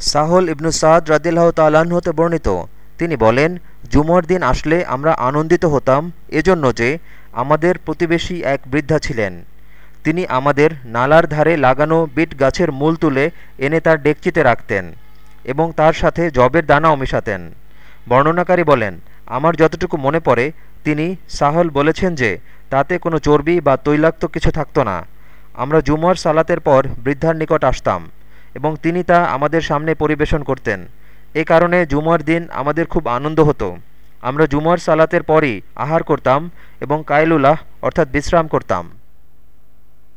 সাহল ইবনু সাদ রাদিল্লাহ তাল্লাহ্ন হতে বর্ণিত। তিনি বলেন, জুমার দিন আসলে আমরা আনন্দিত হতাম এজন্য যে আমাদের প্রতিবেশী এক বৃদ্ধা ছিলেন। তিনি আমাদের নালার ধারে লাগানো বিট গাছের মূল তুলে এনে তার ডেকচিতে রাখতেন এবং তার সাথে জবের দানাও মেশাতেন। বর্ণনাকারী বলেন, আমার যতটুকু মনে পড়ে, তিনি সাহল বলেছেন যে তাতে কোনো চর্বি বা তৈলাক্ত কিছু থাকতো না। আমরা জুমার সালাতের পর বৃদ্ধার নিকট আসতাম। এবং তিনি তা আমাদের সামনে পরিবেশন করতেন। এ কারণে জুমার দিন আমাদের খুব আনন্দ হতো। আমরা জুমার সালাতের পরই আহার করতাম এবং কায়লুলাহ অর্থাৎ বিশ্রাম করতাম।